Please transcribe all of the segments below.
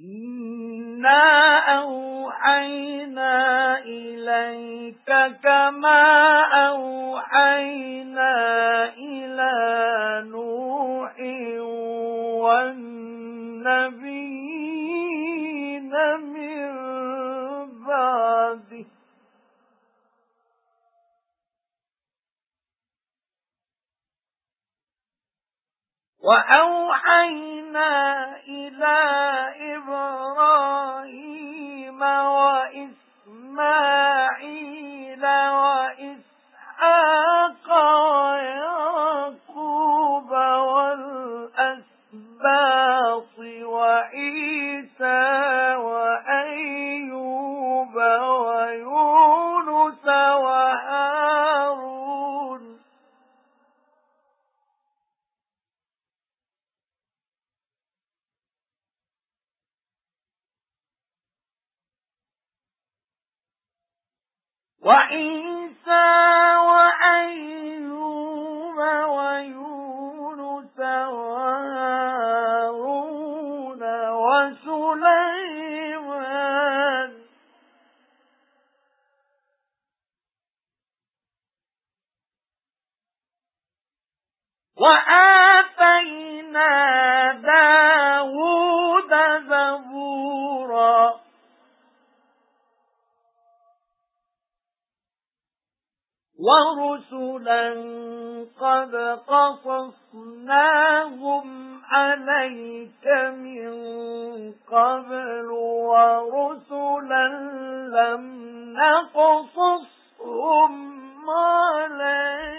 إِنَّا أَوْحَيْنَا إِلَيْكَ كَمَا أَوْحَيْنَا إِلَى نُوحٍ وَأَوْحَيْنَا إِلَى إِبْرَاهِيمَ وَإِسْمَاعِيلَ وَإِسْحَاقَ وَيَعْقُوبَ وَالْأَسْبَاطِ وَعِيسَى وَأَيُّوبَ وَيُونُسَ وَعِيسَى وَأَيُّوبَ وَيُونُسَ وَهَارُونَ وَسُلَيْمَانَ. وَآتَيْنَا وَرُسُلًا قَدْ قَصَصْنَاهُمْ عَلَيْكَ مِنْ قَبْلُ وَرُسُلًا لَّمْ نَقْصُصْهُمْ عَلَيْكَ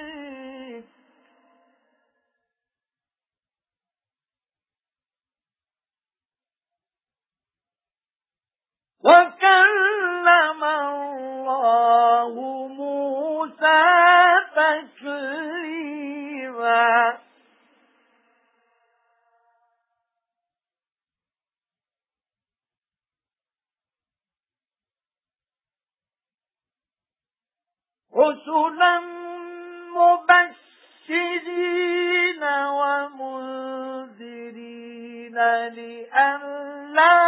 وَكَلَّمَ رُسُلًا مُبَشِّرِينَ وَمُنذِرِينَ لِئَلَّا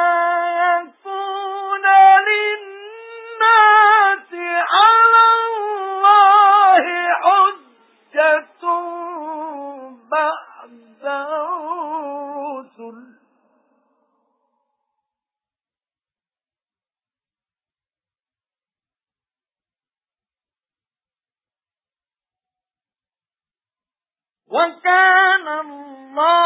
وَكَانَ اللَّهُ